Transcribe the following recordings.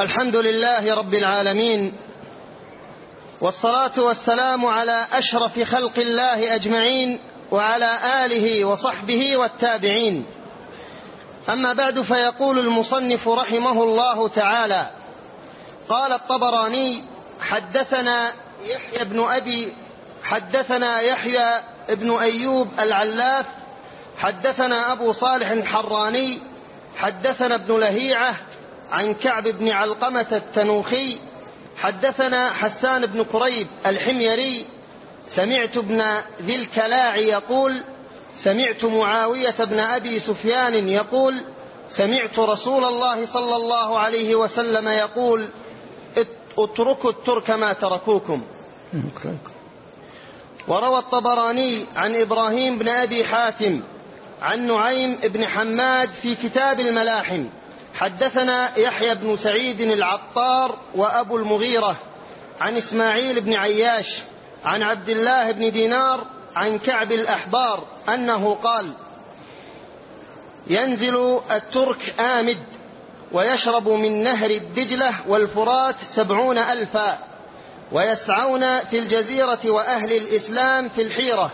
الحمد لله رب العالمين والصلاة والسلام على أشرف خلق الله أجمعين وعلى آله وصحبه والتابعين. أما بعد فيقول المصنف رحمه الله تعالى قال الطبراني حدثنا يحيى بن أبي حدثنا يحيى بن أيوب العلاف حدثنا أبو صالح الحراني حدثنا ابن لهيعة عن كعب بن علقمة التنوخي حدثنا حسان بن كريب الحميري سمعت ابن ذي الكلاع يقول سمعت معاوية بن أبي سفيان يقول سمعت رسول الله صلى الله عليه وسلم يقول اتركوا الترك ما تركوكم. وروى الطبراني عن إبراهيم بن أبي حاتم عن نعيم بن حماد في كتاب الملاحم. حدثنا يحيى بن سعيد العطار وأبو المغيرة عن إسماعيل بن عياش عن عبد الله بن دينار عن كعب الأحبار أنه قال ينزل الترك آمد ويشرب من نهر الدجلة والفرات سبعون ألفا ويسعون في الجزيرة وأهل الإسلام في الحيرة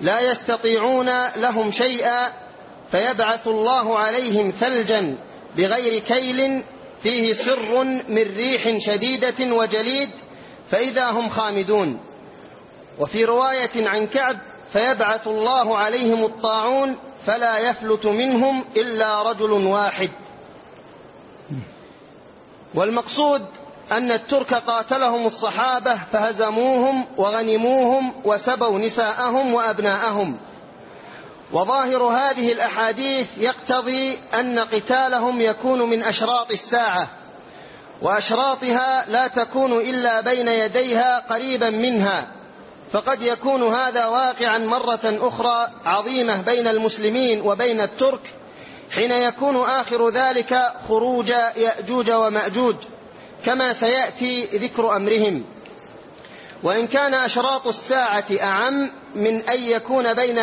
لا يستطيعون لهم شيئا فيبعث الله عليهم ثلجا بغير كيل فيه سر من ريح شديدة وجليد فإذا هم خامدون. وفي رواية عن كعب فيبعث الله عليهم الطاعون فلا يفلت منهم إلا رجل واحد. والمقصود أن الترك قاتلهم الصحابة فهزموهم وغنموهم وسبوا نساءهم وأبناءهم. وظاهر هذه الأحاديث يقتضي أن قتالهم يكون من أشراط الساعة وأشراطها لا تكون إلا بين يديها قريبا منها فقد يكون هذا واقعا مرة أخرى عظيمة بين المسلمين وبين الترك حين يكون آخر ذلك خروج يأجوج ومأجوج كما سيأتي ذكر أمرهم. وإن كان أشراط الساعة أعم من أن يكون بين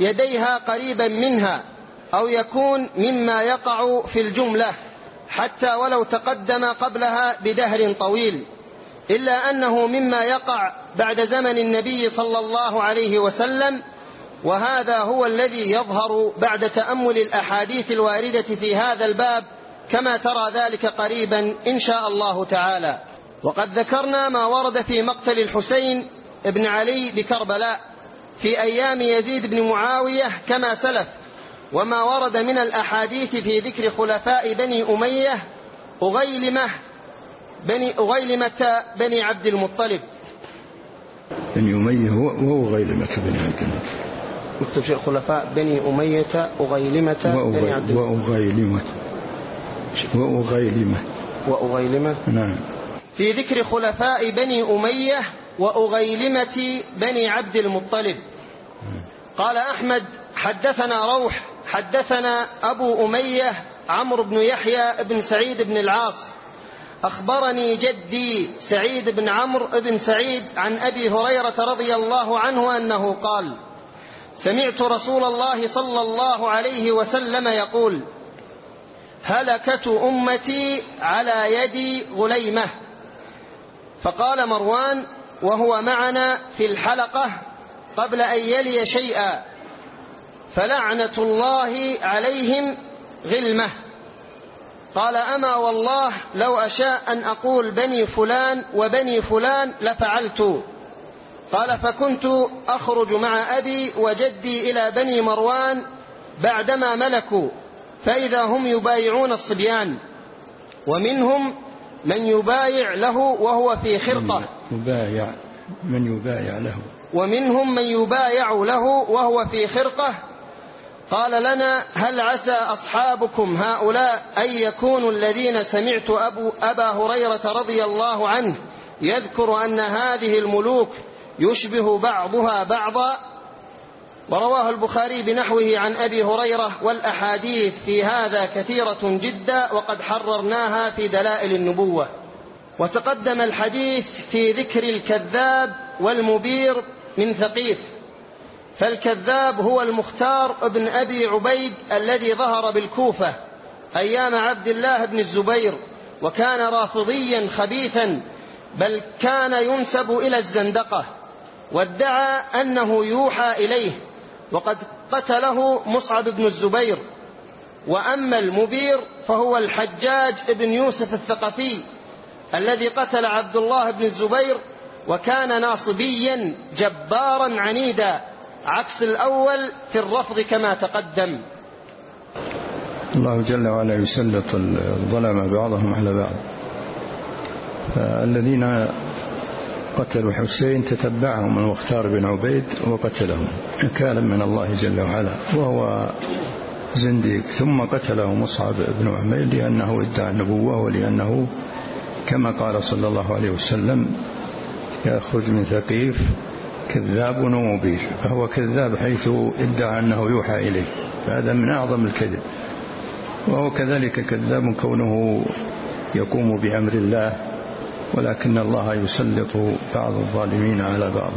يديها قريبا منها أو يكون مما يقع في الجملة حتى ولو تقدم قبلها بدهر طويل إلا أنه مما يقع بعد زمن النبي صلى الله عليه وسلم وهذا هو الذي يظهر بعد تأمل الأحاديث الواردة في هذا الباب كما ترى ذلك قريبا إن شاء الله تعالى. وقد ذكرنا ما ورد في مقتل الحسين بن علي بكربلاء في أيام يزيد بن معاوية كما سلف وما ورد من الأحاديث في ذكر خلفاء بني أمية أغيلمة بني أغيلمة بني عبد المطلب. بني أمية وأغيلمة بني عبد المطلب. مكتب شيء خلفاء بني أمية أغيلمة بني عبد المطلب. وأغيلمة. وأغيلمة. وأغيلمة. نعم. في ذكر خلفاء بني أمية وأغيلمة بني عبد المطلب. قال أحمد حدثنا روح حدثنا أبو أمية عمرو بن يحيى بن سعيد بن العاص. أخبرني جدي سعيد بن عمرو بن سعيد عن أبي هريرة رضي الله عنه أنه قال سمعت رسول الله صلى الله عليه وسلم يقول هلكة أمتي على يد غليمة. فقال مروان وهو معنا في الحلقة قبل أن يلي شيئا. فلعنة الله عليهم غلمة. قال أما والله لو أشاء أن أقول بني فلان وبني فلان لفعلت. قال فكنت أخرج مع أبي وجدي إلى بني مروان بعدما ملكوا فإذا هم يبايعون الصبيان. ومنهم من يبايع له وهو في خرقة. يبايع من يبايع له. ومنهم من يبايع له وهو في خرقة. قال لنا هل عسى أصحابكم هؤلاء أن يكونوا الذين سمعت أبو أبا هريرة رضي الله عنه يذكر أن هذه الملوك يشبه بعضها بعضا ورواه البخاري بنحوه عن أبي هريرة والأحاديث في هذا كثيرة جدا وقد حررناها في دلائل النبوة. وتقدم الحديث في ذكر الكذاب والمبير من ثقيف. فالكذاب هو المختار ابن أبي عبيد الذي ظهر بالكوفة أيام عبد الله بن الزبير وكان رافضيا خبيثا بل كان ينسب إلى الزندقة وادعى أنه يوحى إليه. وقد قتله مصعب بن الزبير وأما المبير فهو الحجاج بن يوسف الثقفي الذي قتل عبد الله بن الزبير وكان ناصبيا جبارا عنيدا عكس الأول في الرفض كما تقدم. الله جل وعلا يسلط الظلم بعضهم على بعض. فالذين قتلوا حسين تتبعهم المختار بن عبيد وقتلهم نكالا من الله جل وعلا وهو زنديق. ثم قتله مصعب بن عمير لأنه ادعى النبوة ولأنه كما قال صلى الله عليه وسلم يخرج من ثقيف كذاب ومبير فهو كذاب حيث ادعى أنه يوحى إليه فهذا من أعظم الكذب. وهو كذلك كذاب كونه يقوم بأمر الله ولكن الله يسلط بعض الظالمين على بعض.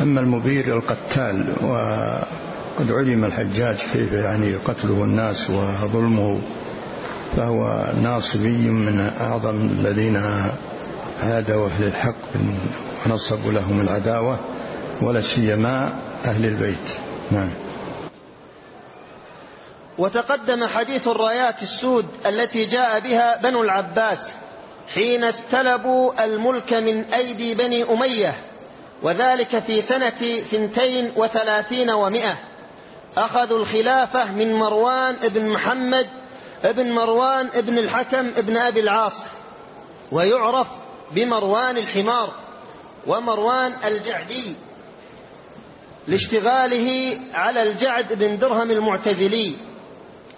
أما المبير القتال وقد علم الحجاج كيف يعني قتله الناس وظلمه فهو ناصبي من أعظم الذين عادوا أهل الحق ونصبوا لهم العداوة ولا سيما أهل البيت. نعم. وتقدم حديث الرايات السود التي جاء بها بنو العباس. حين استلبوا الملك من أيدي بني أمية وذلك في سنة ثنتين وثلاثين ومئة. أخذوا الخلافة من مروان ابن محمد ابن مروان ابن الحكم ابن أبي العاص ويعرف بمروان الحمار ومروان الجعدي لاشتغاله على الجعد بن درهم المعتزلي.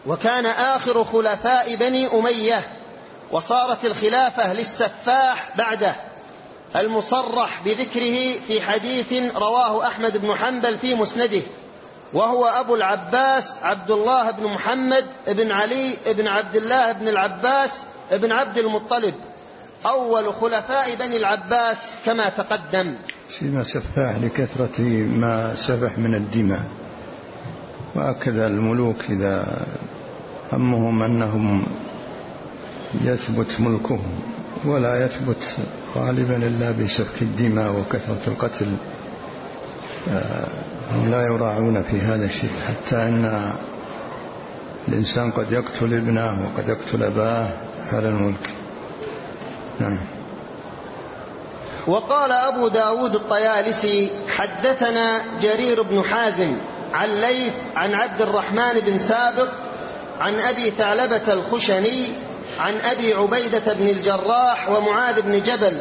وكان آخر خلفاء بني أمية وصارت الخلافة للسفاح بعده المصرح بذكره في حديث رواه أحمد بن حنبل في مسنده وهو أبو العباس عبد الله بن محمد بن علي بن عبد الله بن العباس بن عبد المطلب أول خلفاء بني العباس كما تقدم. فيما سفاح لكثرة ما سفح من الدماء وهكذا الملوك إذا همهم أنهم يثبت ملكهم ولا يثبت غالبا إلا بسفك الدماء وكثرة القتل. آه، هم لا يراعون في هذا الشيء حتى أن الإنسان قد يقتل ابنه وقد يقتل أباه على الملك. نعم. وقال أبو داود الطيالسي حدثنا جرير بن حازم عن ليث عن عبد الرحمن بن سابق عن أبي ثعلبة الخشني عن أبي عبيدة بن الجراح ومعاذ بن جبل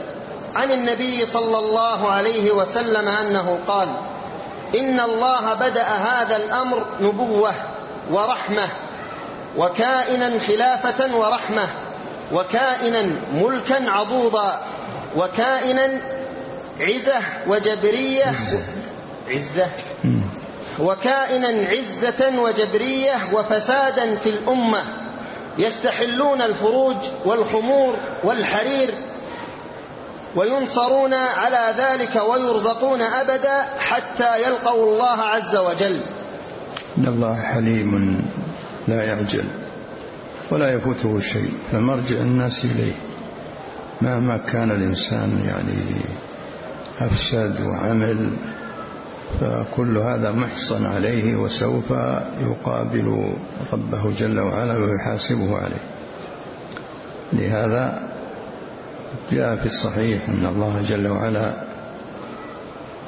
عن النبي صلى الله عليه وسلم أنه قال إن الله بدأ هذا الأمر نبوة ورحمة وكائنا خلافة ورحمة وكائنا ملكا عضوضا وكائنا عزة وجبرية عزة وكائنا عزة وجبرية وفسادا في الأمة. يستحلون الفروج والخمور والحرير وينصرون على ذلك ويرزقون أبدا حتى يلقوا الله عز وجل. إن الله حليم لا يعجل ولا يفوته شيء فمرجع الناس إليه. مهما كان الإنسان يعني أفسد وعمل فكل هذا محصن عليه وسوف يقابل ربه جل وعلا ويحاسبه عليه. لهذا جاء في الصحيح أن الله جل وعلا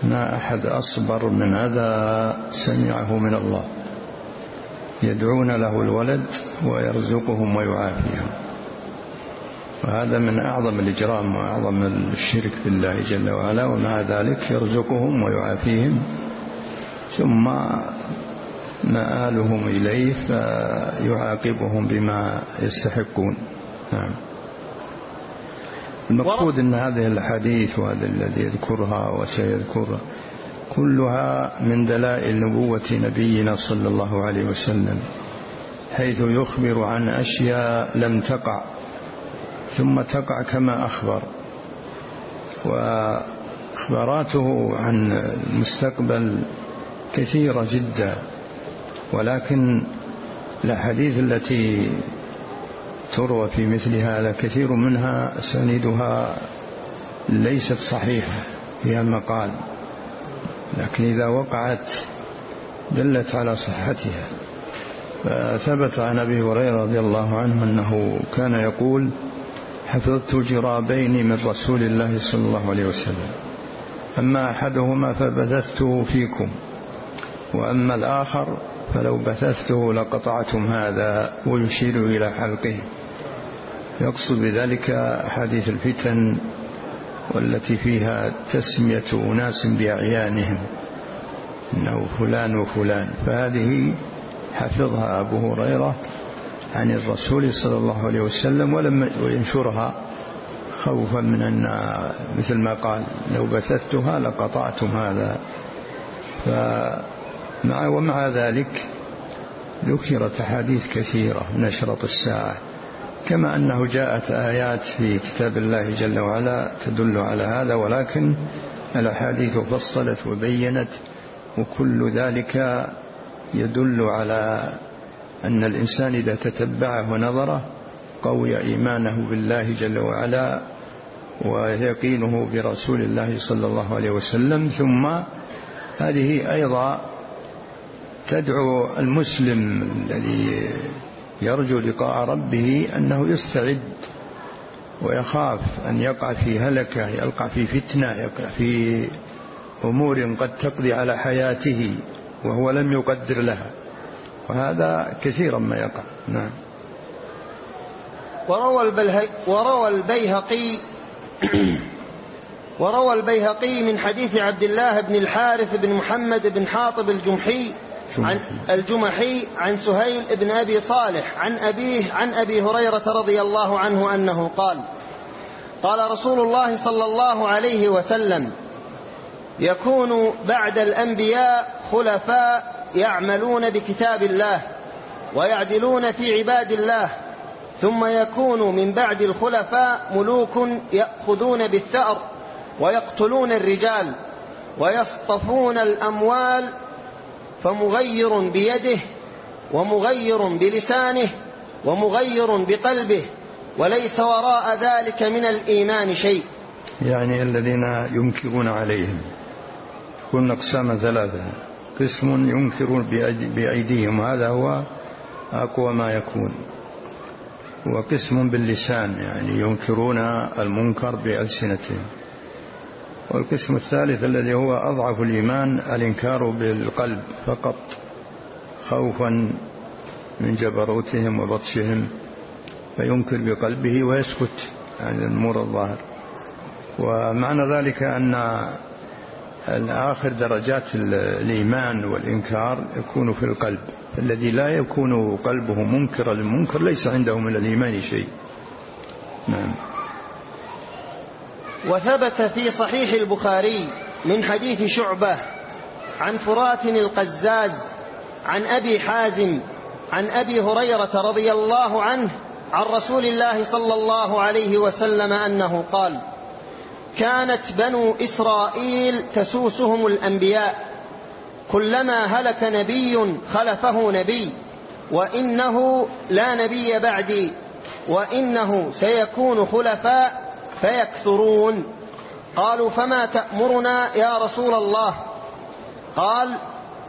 ما أحد أصبر من أذى سمعه من الله. يدعون له الولد ويرزقهم ويعافيهم. وهذا من أعظم الإجرام وأعظم الشرك بالله جل وعلا ومع ذلك يرزقهم ويعافيهم. ثم مآلهم إليه فيعاقبهم بما يستحقون. نعم. المقصود أن هذه الحديث وهذا الذي يذكرها وسيذكرها كلها من دلائل نبوة نبينا صلى الله عليه وسلم حيث يخبر عن أشياء لم تقع. ثم تقع كما أخبر. وإخباراته عن المستقبل كثيرة جدا ولكن الأحاديث التي تروى في مثل هذا كثير منها سندها ليست صحيحة فيها مقال لكن إذا وقعت دلت على صحتها. فثبت عن أبي هريرة رضي الله عنه أنه كان يقول حفظت جرابين من رسول الله صلى الله عليه وسلم. أما أحدهما فبثثته فيكم وأما الآخر فلو بثثته لقطعتم هذا ويشير إلى حلقه. يقصد بذلك حديث الفتن والتي فيها تسمية أناس بأعيانهم. إنه فلان وفلان. فهذه حفظها أبو هريرة عن الرسول صلى الله عليه وسلم ولم ينشرها خوفا من أن مثل ما قال لو بثثتها لقطعتم هذا. فمع ومع ذلك ذكرت أحاديث كثيرة نشرة الساعة كما أنه جاءت آيات في كتاب الله جل وعلا تدل على هذا ولكن الأحاديث فصلت وبينت وكل ذلك يدل على أن الإنسان إذا تتبعه ونظره قوي إيمانه بالله جل وعلا ويقينه برسول الله صلى الله عليه وسلم ثم هذه أيضا تدعو المسلم الذي يرجو لقاء ربه أنه يستعد ويخاف أن يقع في هلكة يقع في فتنة يقع في أمور قد تقضي على حياته وهو لم يقدر لها. وهذا كثيرا ما يقع. نعم. وروى, وروى البيهقي وروى البيهقي من حديث عبد الله بن الحارث بن محمد بن حاطب الجمحي عن الجمحي عن سهيل بن أبي صالح عن أبيه عن أبي هريرة رضي الله عنه أنه قال قال رسول الله صلى الله عليه وسلم يكون بعد الأنبياء خلفاء يعملون بكتاب الله ويعدلون في عباد الله ثم يكون من بعد الخلفاء ملوك يأخذون بالثأر ويقتلون الرجال ويصطفون الأموال فمغير بيده ومغير بلسانه ومغير بقلبه وليس وراء ذلك من الإيمان شيء. يعني الذين ينكرون عليهم كن أقسام ثلاثة قسم ينكر بأيديهم. هذا هو أقوى ما يكون. وقسم باللسان يعني ينكرون المنكر بألسنتهم. والقسم الثالث الذي هو أضعف الإيمان الإنكار بالقلب فقط. خوفا من جبروتهم وبطشهم فينكر بقلبه ويسكت عن المور الظاهر. ومعنى ذلك أن آخر درجات الإيمان والإنكار يكون في القلب. الذي لا يكون قلبه منكرا للمنكر ليس عنده من الإيمان شيء. نعم. وثبت في صحيح البخاري من حديث شعبة عن فرات القزاز عن أبي حازم عن أبي هريرة رضي الله عنه عن رسول الله صلى الله عليه وسلم أنه قال كانت بنو إسرائيل تسوسهم الأنبياء. كلما هلك نبي خلفه نبي. وإنه لا نبي بعدي. وإنه سيكون خلفاء فيكثرون. قالوا فما تأمرنا يا رسول الله؟ قال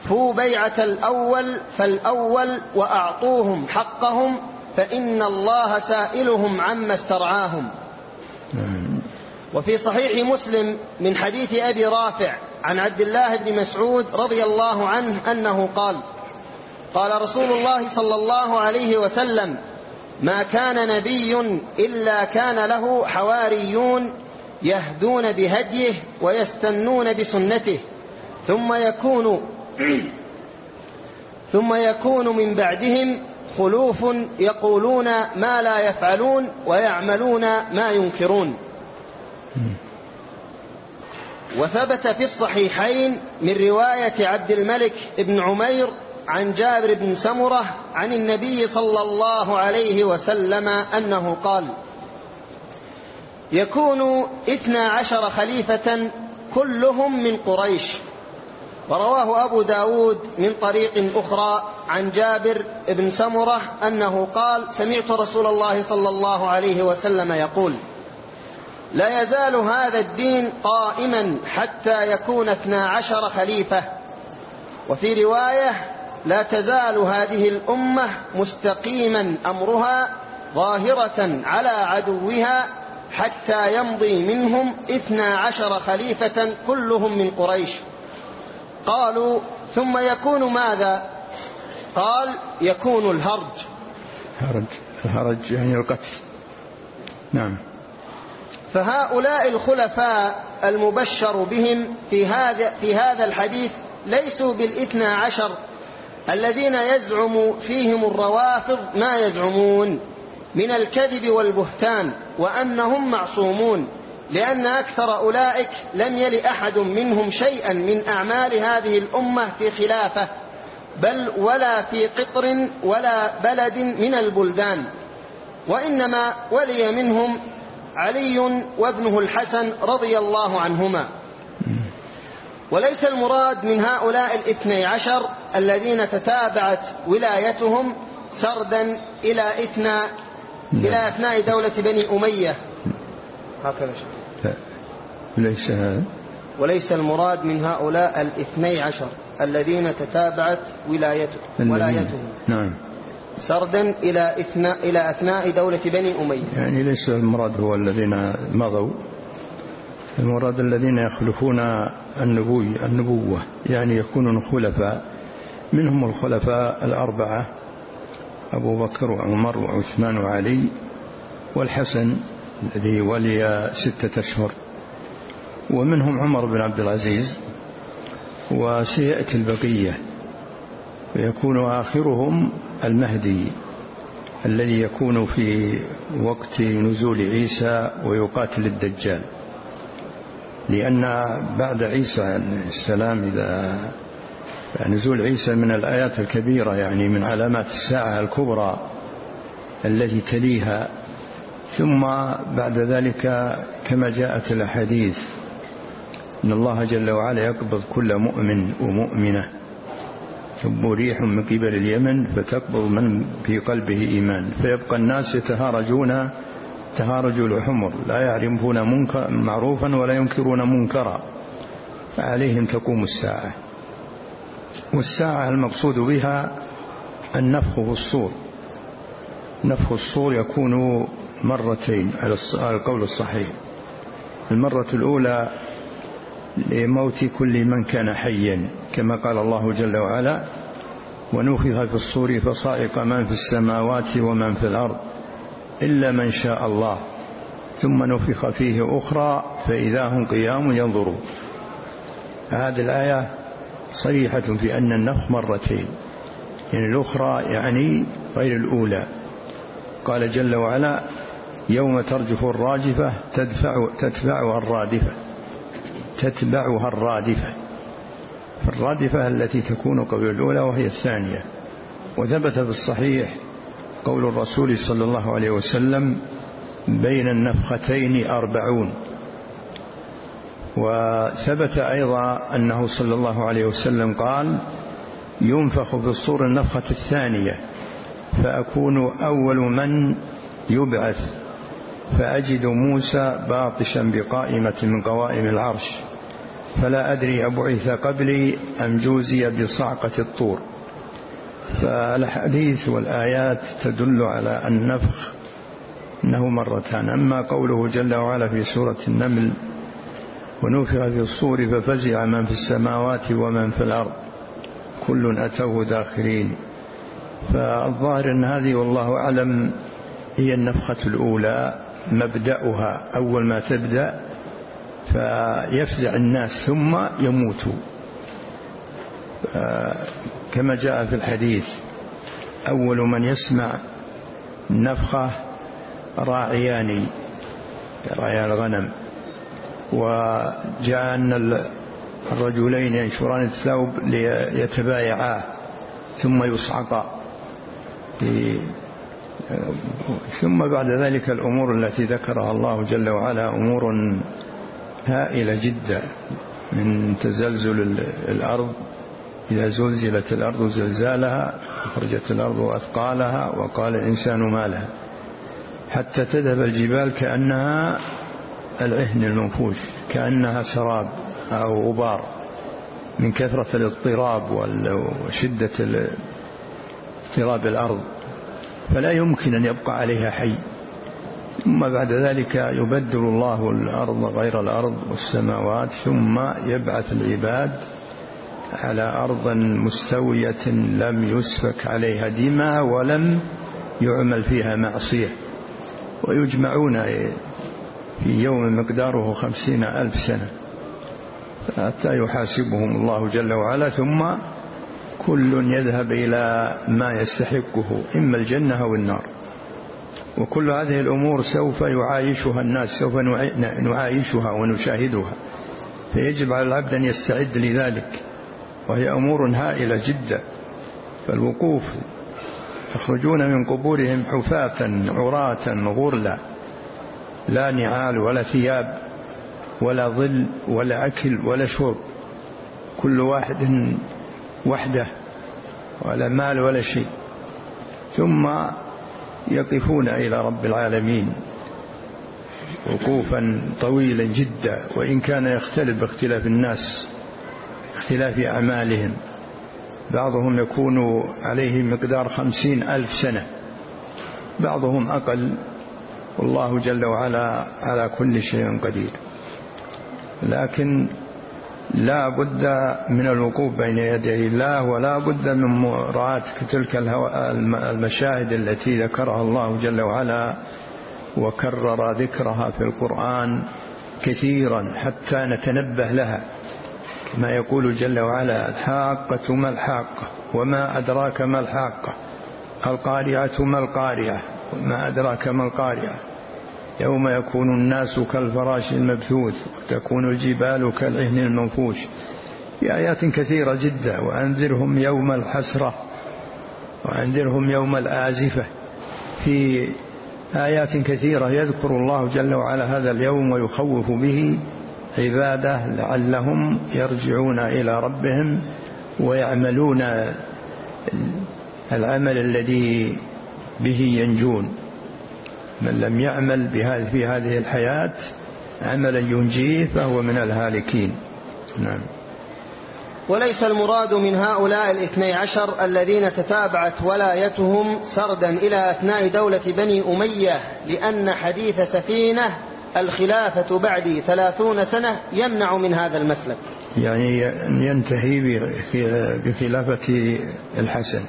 فو بيعة الأول فالأول وأعطوهم حقهم فإن الله سائلهم عما استرعاهم. وفي صحيح مسلم من حديث أبي رافع عن عبد الله بن مسعود رضي الله عنه أنه قال قال رسول الله صلى الله عليه وسلم ما كان نبي إلا كان له حواريون يهدون بهديه ويستنون بسنته ثم يكون ثم يكون من بعدهم خلوف يقولون ما لا يفعلون ويعملون ما ينكرون. وثبت في الصحيحين من رواية عبد الملك بن عمير عن جابر بن سمرة عن النبي صلى الله عليه وسلم أنه قال يكون اثنا عشر خليفة كلهم من قريش. ورواه أبو داود من طريق أخرى عن جابر بن سمرة أنه قال سمعت رسول الله صلى الله عليه وسلم يقول لا يزال هذا الدين قائما حتى يكون اثنا عشر خليفة. وفي رواية لا تزال هذه الأمة مستقيما أمرها ظاهرة على عدوها حتى يمضي منهم اثنا عشر خليفة كلهم من قريش. قالوا ثم يكون ماذا؟ قال يكون الهرج. هرج. الهرج يعني القتل. نعم. فهؤلاء الخلفاء المبشر بهم في هذا في هذا الحديث ليسوا بالاثنى عشر الذين يزعم فيهم الروافض ما يزعمون من الكذب والبهتان وأنهم معصومون لأن أكثر أولئك لم يل أحد منهم شيئا من أعمال هذه الأمة في خلافة بل ولا في قطر ولا بلد من البلدان وإنما ولي منهم علي وابنه الحسن رضي الله عنهما. وليس المراد من هؤلاء الاثني عشر الذين تتابعت ولايتهم سردا إلى إثنى إلى أثناء دولة بني أمية. هكذا ليس هذا. وليس المراد من هؤلاء الاثني عشر الذين تتابعت ولايته ولايتهم. نعم. سردا إلى إثناء إلى أثناء دولة بني أمية. يعني ليس المراد هو الذين مضوا. المراد الذين يخلفون النبوي النبوة. يعني يكونون خلفاء. منهم الخلفاء الأربعة أبو بكر وعمر وعثمان وعلي والحسن الذي ولي ستة أشهر. ومنهم عمر بن عبد العزيز وسيأتي البقية. ويكون آخرهم المهدي الذي يكون في وقت نزول عيسى ويقاتل الدجال. لأن بعد عيسى السلام إذا نزول عيسى من الآيات الكبيرة يعني من علامات الساعة الكبرى التي تليها ثم بعد ذلك كما جاءت الأحاديث إن الله جل وعلا يقبض كل مؤمن ومؤمنة. ثم ريح من قبل اليمن فتقبض من في قلبه إيمان. فيبقى الناس يتهارجون تهارج الحمر. لا يعرفون منكر معروفا ولا ينكرون منكرا. فعليهم تقوم الساعة. والساعة المقصود بها النفخ في الصور. نفخ الصور يكون مرتين على القول الصحيح. المرة الأولى لموت كل من كان حيا. كما قال الله جل وعلا ونفخ في الصور فصائق من في السماوات ومن في الأرض إلا من شاء الله ثم نفخ فيه أخرى فإذا هم قيام ينظرون. هذه الآية صريحة في أن النفخ مرتين يعني الأخرى يعني غير الأولى. قال جل وعلا يوم ترجف الراجفة تدفع تتبعها الرادفة تتبعها الرادفة. الرادفة التي تكون قبل الأولى وهي الثانية وثبت في الصحيح قول الرسول صلى الله عليه وسلم بين النفختين أربعون وثبت أيضا أنه صلى الله عليه وسلم قال ينفخ في الصور النفخة الثانية فأكون أول من يبعث فأجد موسى باطشا بقائمة من قوائم العرش فلا أدري أبعث قبلي أم جوزي بصعقة الطور. فالحديث والآيات تدل على النفخ أنه مرتان. أما قوله جل وعلا في سورة النمل ونفخ في الصور ففزع من في السماوات ومن في الأرض كل أتوه داخرين. فالظاهر أن هذه والله أعلم هي النفخة الأولى مبدأها. أول ما تبدأ فيفزع الناس ثم يموتوا. كما جاء في الحديث أول من يسمع نفخة راعيان راعي الغنم. وجاء أن الرجلين ينشران الثوب ليتبايعاه ثم يصعقا. ثم بعد ذلك الأمور التي ذكرها الله جل وعلا أمور هائلة جدا من تزلزل الأرض. إذا زلزلت الأرض زلزالها أخرجت الأرض أثقالها وقال الإنسان ما لها. حتى تذهب الجبال كأنها العهن المنفوش كأنها سراب أو غبار. من كثرة الاضطراب وشدة اضطراب الأرض. فلا يمكن أن يبقى عليها حي. ثم بعد ذلك يبدل الله الأرض غير الأرض والسماوات ثم يبعث العباد على أرض مستوية لم يسفك عليها دماء ولم يعمل فيها معصية. ويجمعون في يوم مقداره خمسين ألف سنة. حتى يحاسبهم الله جل وعلا ثم كل يذهب إلى ما يستحقه إما الجنة أو النار. وكل هذه الأمور سوف يعايشها الناس سوف نعايشها ونشاهدها. فيجب على العبد أن يستعد لذلك. وهي أمور هائلة جدا. فالوقوف يخرجون من قبورهم حفاة عراة غرلا لا نعال ولا ثياب ولا ظل ولا أكل ولا شرب. كل واحد وحده ولا مال ولا شيء. ثم يقفون إلى رب العالمين وقوفا طويلا جدا وإن كان يختلف باختلاف الناس اختلاف أعمالهم بعضهم يكون عليه مقدار خمسين ألف سنة بعضهم أقل والله جل وعلا على كل شيء قدير. لكن لا بد من الوقوف بين يدي الله ولا بد من مراعاة تلك المشاهد التي ذكرها الله جل وعلا وكرر ذكرها في القرآن كثيرا حتى نتنبه لها. كما يقول جل وعلا الحاقة ما الحاقة وما أدراك ما الحاقة القارعة ما القارعة وما أدراك ما القارعة. يوم يكون الناس كالفراش المبثوث وتكون الجبال كالعهن المنفوش. في آيات كثيرة جدا وأنذرهم يوم الحسرة وأنذرهم يوم الآزفة. في آيات كثيرة يذكر الله جل وعلا هذا اليوم ويخوف به عباده لعلهم يرجعون إلى ربهم ويعملون العمل الذي به ينجون. من لم يعمل بهذه في هذه الحياة عملا ينجيه فهو من الهالكين. نعم. وليس المراد من هؤلاء الاثني عشر الذين تتابعت ولايتهم سردا إلى أثناء دولة بني أمية لأن حديث سفينة الخلافة بعدي ثلاثون سنة يمنع من هذا المسلك. يعني ينتهي بخلافة الحسن.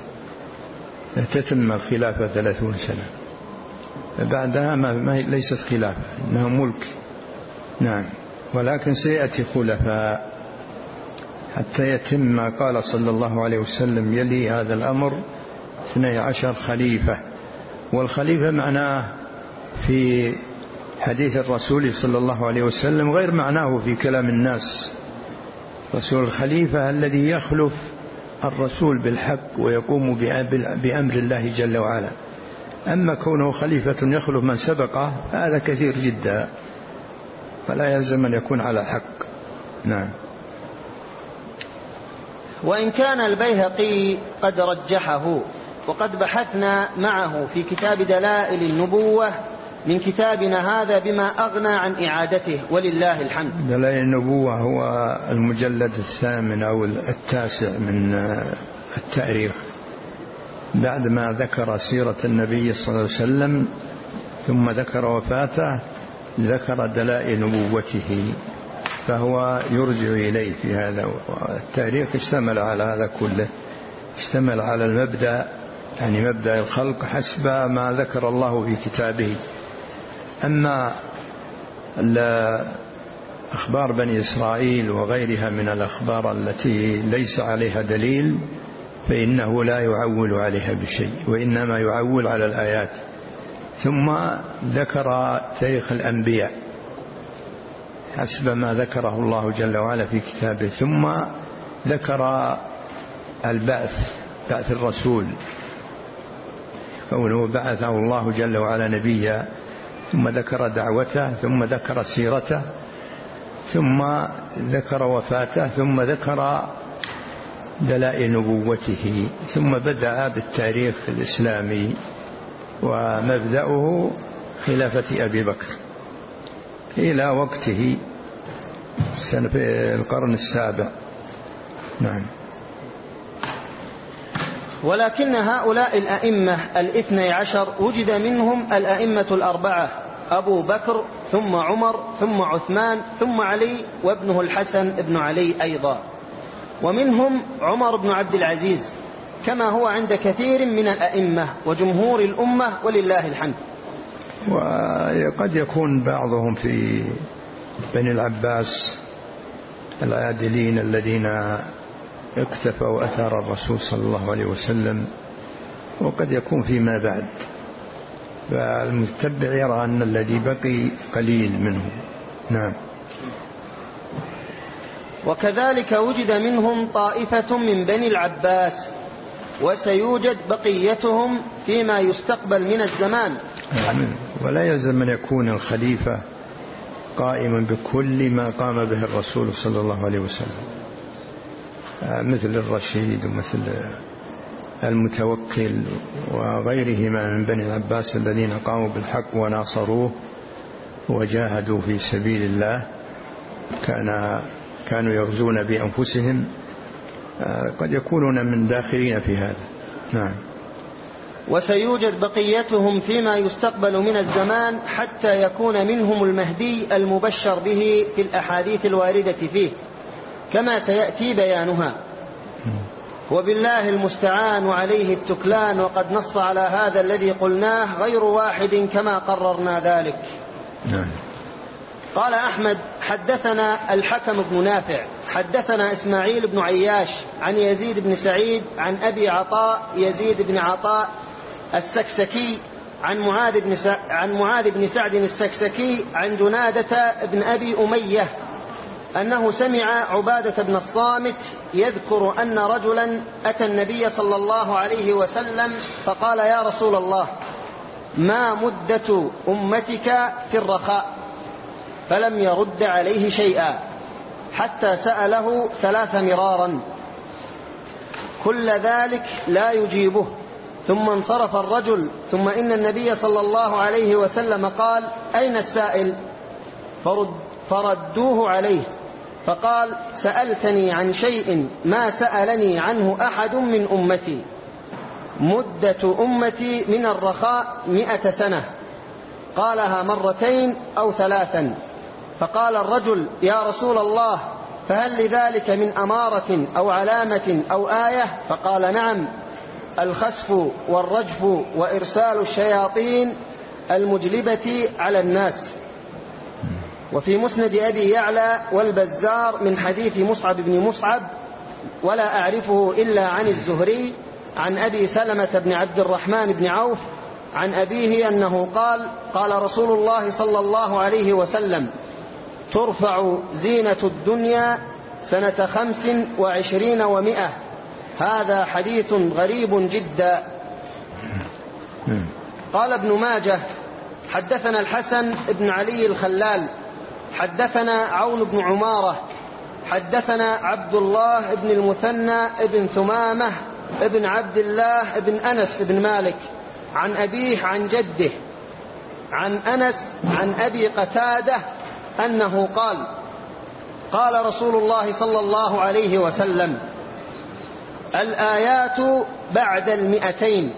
تتم الخلافة ثلاثون سنة. بعدها ما, ليست خلافة إنها ملك. نعم. ولكن سيأتي خلفاء. حتى يتم ما قال صلى الله عليه وسلم يلي هذا الأمر اثني عشر خليفة. والخليفة معناه في حديث الرسول صلى الله عليه وسلم غير معناه في كلام الناس. رسول الخليفة الذي يخلف الرسول بالحق ويقوم بأمر الله جل وعلا. أما كونه خليفة يخلف من سبقه هذا كثير جدا. فلا يلزم أن يكون على حق نعم. وإن كان البيهقي قد رجحه وقد بحثنا معه في كتاب دلائل النبوة من كتابنا هذا بما أغنى عن إعادته ولله الحمد. دلائل النبوة هو المجلد الثامن أو التاسع من التاريخ بعدما ذكر سيرة النبي صلى الله عليه وسلم ثم ذكر وفاته ذكر دلائل نبوته فهو يرجع إليه في هذا التاريخ. اشتمل على هذا كله. اشتمل على المبدأ يعني مبدأ الخلق حسب ما ذكر الله في كتابه. أما أخبار بني إسرائيل وغيرها من الأخبار التي ليس عليها دليل فإنه لا يعول عليها بشيء وإنما يعول على الآيات. ثم ذكر تاريخ الأنبياء حسب ما ذكره الله جل وعلا في كتابه. ثم ذكر البعث بعث الرسول قوله بعثه الله جل وعلا نبيا. ثم ذكر دعوته ثم ذكر سيرته ثم ذكر وفاته ثم ذكر دلائل نبوته ثم بدأ بالتاريخ الإسلامي ومبدأه خلافة أبي بكر. إلى وقته في القرن السابع. نعم. ولكن هؤلاء الأئمة الاثني عشر وجد منهم الأئمة الأربعة أبو بكر ثم عمر ثم عثمان ثم علي وابنه الحسن بن علي أيضا. ومنهم عمر بن عبد العزيز كما هو عند كثير من الأئمة وجمهور الأمة ولله الحمد. وقد يكون بعضهم في بني العباس العادلين الذين اكتفوا أثار الرسول صلى الله عليه وسلم وقد يكون فيما بعد. فالمتبع يرى أن الذي بقي قليل منه نعم. وكذلك وجد منهم طائفة من بني العباس وسيوجد بقيتهم فيما يستقبل من الزمان. ولا يلزم أن يكون الخليفة قائما بكل ما قام به الرسول صلى الله عليه وسلم. آه، مثل الرشيد ومثل المتوكل وغيرهما من بني العباس الذين قاموا بالحق وناصروه وجاهدوا في سبيل الله. كان كانوا يغزون بأنفسهم آه، قد يكونون من داخلين في هذا. نعم. وسيوجد بقيتهم فيما يستقبل من الزمان حتى يكون منهم المهدي المبشر به في الأحاديث الواردة فيه كما سيأتي بيانها. وبالله المستعان وعليه التكلان وقد نص على هذا الذي قلناه غير واحد كما قررنا ذلك. نعم. قال أحمد حدثنا الحكم بن نافع حدثنا إسماعيل بن عياش عن يزيد بن سعيد عن أبي عطاء يزيد بن عطاء السكسكي عن معاذ بن عن معاذ بن سعد السكسكي عن جنادة بن أبي أمية أنه سمع عبادة بن الصامت يذكر أن رجلا أتى النبي صلى الله عليه وسلم فقال يا رسول الله ما مدة أمتك في الرخاء؟ فلم يرد عليه شيئا حتى سأله ثلاث مرارا. كل ذلك لا يجيبه. ثم انصرف الرجل ثم إن النبي صلى الله عليه وسلم قال أين السائل؟ فرد فردوه عليه. فقال سألتني عن شيء ما سألني عنه أحد من أمتي. مدة أمتي من الرخاء مئة سنة. قالها مرتين أو ثلاثا. فقال الرجل يا رسول الله فهل لذلك من أمارة أو علامة أو آية؟ فقال نعم الخسف والرجف وإرسال الشياطين المجلبة على الناس. وفي مسند أبي يعلى والبزار من حديث مصعب بن مصعب ولا أعرفه إلا عن الزهري عن أبي سلمة بن عبد الرحمن بن عوف عن أبيه أنه قال قال رسول الله صلى الله عليه وسلم ترفع زينة الدنيا سنة خمس وعشرين ومئة. هذا حديث غريب جدا. قال ابن ماجه حدثنا الحسن بن علي الخلال حدثنا عون بن عمارة حدثنا عبد الله بن المثنى بن ثمامة بن عبد الله بن أنس بن مالك عن أبيه عن جده عن أنس عن أبي قتادة أنه قال قال رسول الله صلى الله عليه وسلم الآيات بعد المئتين.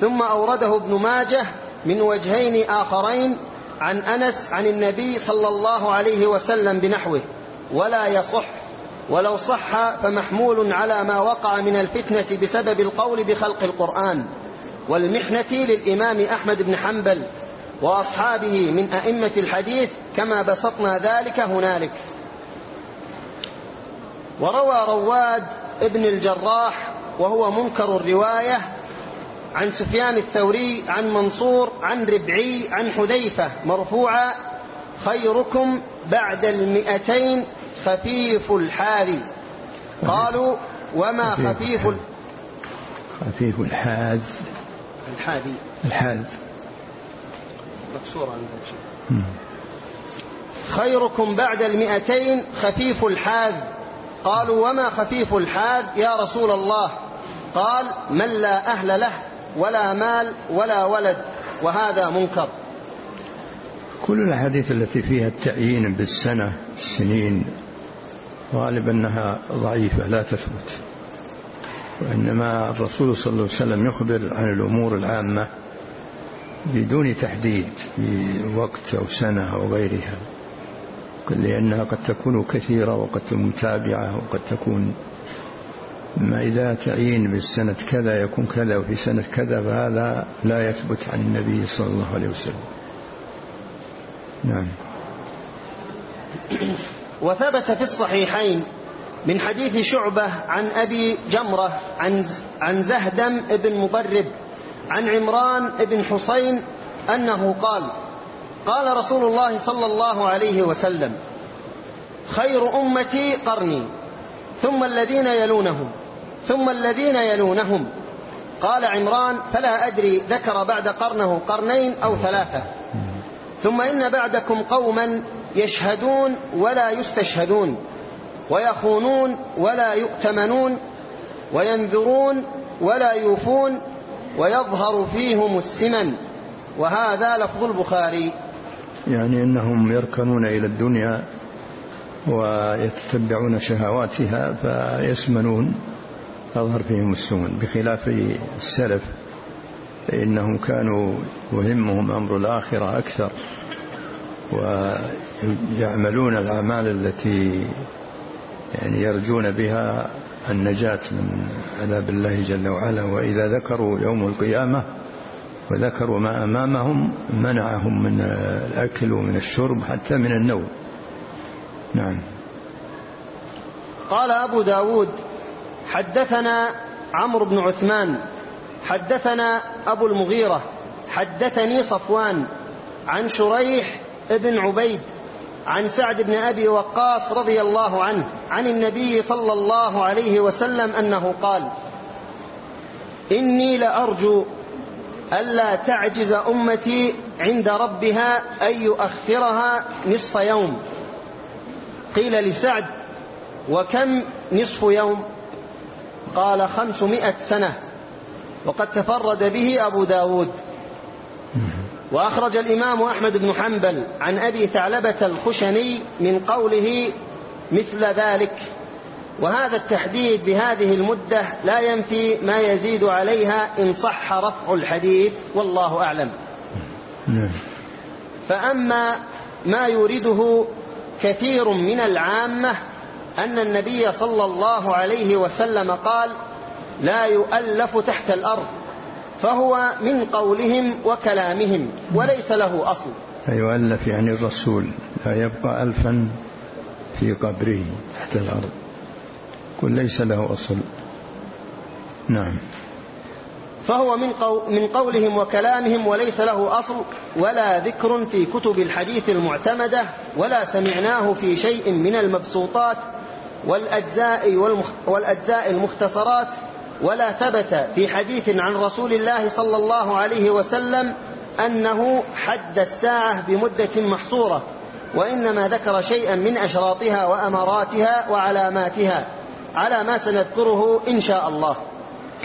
ثم أورده ابن ماجه من وجهين آخرين عن أنس عن النبي صلى الله عليه وسلم بنحوه ولا يصح ولو صح فمحمول على ما وقع من الفتنة بسبب القول بخلق القرآن والمحنة للإمام أحمد بن حنبل وأصحابه من أئمة الحديث كما بسطنا ذلك هنالك. وروى رواد ابن الجراح وهو منكر الرواية عن سفيان الثوري عن منصور عن ربعي عن حذيفة مرفوعا خيركم بعد المئتين خفيف الحال. قالوا وما خفيف خفيف الحاز الحادي الحاز مكسورة خيركم بعد المئتين خفيف الحاذ. قالوا وما خفيف الحاذ يا رسول الله؟ قال من لا أهل له ولا مال ولا ولد وهذا منكر. كل الأحاديث التي فيها التعيين بالسنة السنين غالبا أنها ضعيفة لا تثبت. وإنما الرسول صلى الله عليه وسلم يخبر عن الأمور العامة. بدون تحديد في وقت أو سنة أو غيرها لأنها قد تكون كثيرة وقد تكون متابعة وقد تكون ما إذا تعيين بالسنة كذا يكون كذا وفي سنة كذا فهذا لا يثبت عن النبي صلى الله عليه وسلم. نعم. وثبت في الصحيحين من حديث شعبة عن أبي جمرة عن, عن زهدم بن مضرب عن عمران بن حسين أنه قال قال رسول الله صلى الله عليه وسلم خير أمتي قرني ثم الذين يلونهم ثم الذين يلونهم. قال عمران فلا أدري ذكر بعد قرنه قرنين أو ثلاثة. ثم إن بعدكم قوما يشهدون ولا يستشهدون ويخونون ولا يؤتمنون وينذرون ولا يوفون ويظهر فيهم السمن وهذا لفظ البخاري. يعني أنهم يركنون إلى الدنيا ويتتبعون شهواتها فيسمنون يظهر فيهم السمن. بخلاف السلف فإنهم كانوا يهمهم أمر الآخرة أكثر ويعملون الأعمال التي يعني يرجون بها النجاة من عذاب الله جل وعلا وإذا ذكروا يوم القيامة وذكروا ما أمامهم منعهم من الأكل ومن الشرب حتى من النوم. نعم. قال أبو داود حدثنا عمرو بن عثمان حدثنا أبو المغيرة حدثني صفوان عن شريح بن عبيد عن سعد بن أبي وقاص رضي الله عنه عن النبي صلى الله عليه وسلم أنه قال إني لأرجو ألا تعجز أمتي عند ربها أن يؤخرها نصف يوم. قيل لسعد وكم نصف يوم؟ قال خمسمائة سنة. وقد تفرد به أبو داود. وأخرج الإمام أحمد بن حنبل عن أبي ثعلبة الخشني من قوله مثل ذلك. وهذا التحديد بهذه المدة لا ينفي ما يزيد عليها إن صح رفع الحديث والله أعلم. نعم. فأما ما يورده كثير من العامة أن النبي صلى الله عليه وسلم قال لا يؤلف تحت الأرض. فهو من قولهم وكلامهم وليس له أصل. يؤلف يعني الرسول لا يبقى ألفا في قبره تحت الأرض. قل ليس له أصل. نعم. فهو من, قو من قولهم وكلامهم وليس له أصل ولا ذكر في كتب الحديث المعتمدة ولا سمعناه في شيء من المبسوطات والأجزاء, والأجزاء المختصرات. ولا ثبت في حديث عن رسول الله صلى الله عليه وسلم أنه حد الساعة بمدة محصورة وإنما ذكر شيئا من أشراطها وأماراتها وعلاماتها على ما سنذكره إن شاء الله.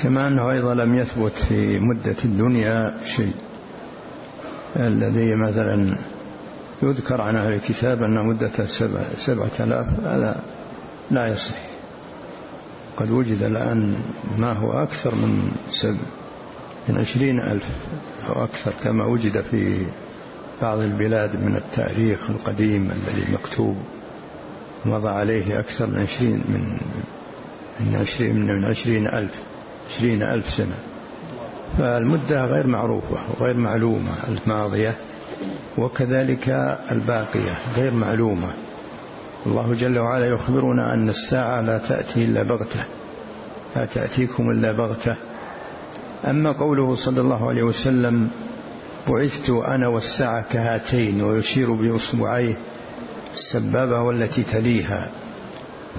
كما أنه أيضا لم يثبت في مدة الدنيا شيء الذي مثلا يذكر عن أهل الكتاب أن مدة سبعة, آلاف هذا لا يصح. قد وجد الآن ما هو أكثر من سب من عشرين ألف أو أكثر كما وجد في بعض البلاد من التاريخ القديم الذي مكتوب مضى عليه أكثر من عشرين من من عشرين من عشرين ألف عشرين ألف سنة. فالمدة غير معروفة وغير معلومة الماضية وكذلك الباقية غير معلومة. الله جل وعلا يخبرنا أن الساعة لا تأتي إلا بغتة لا تأتيكم إلا بغتة. أما قوله صلى الله عليه وسلم بعثت أنا والساعة كهاتين ويشير بأصبعيه السبابة والتي تليها.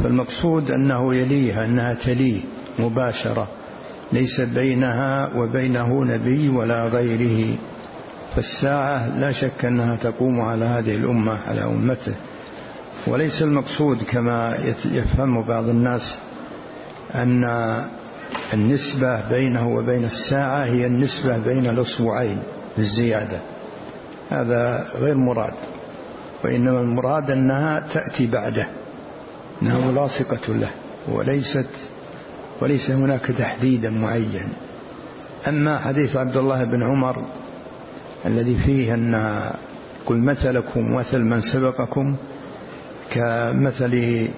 فالمقصود أنه يليها أنها تليه مباشرة ليس بينها وبينه نبي ولا غيره. فالساعة لا شك أنها تقوم على هذه الأمة على أمته. وليس المقصود كما يفهم بعض الناس أن النسبة بينه وبين الساعة هي النسبة بين الأصبعين الزيادة هذا غير مراد وإنما المراد أنها تأتي بعده. أنها ملاصقة له وليست وليس هناك تحديد معين. أما حديث عبد الله بن عمر الذي فيه أن قل مثلكم مثل من سبقكم كمثل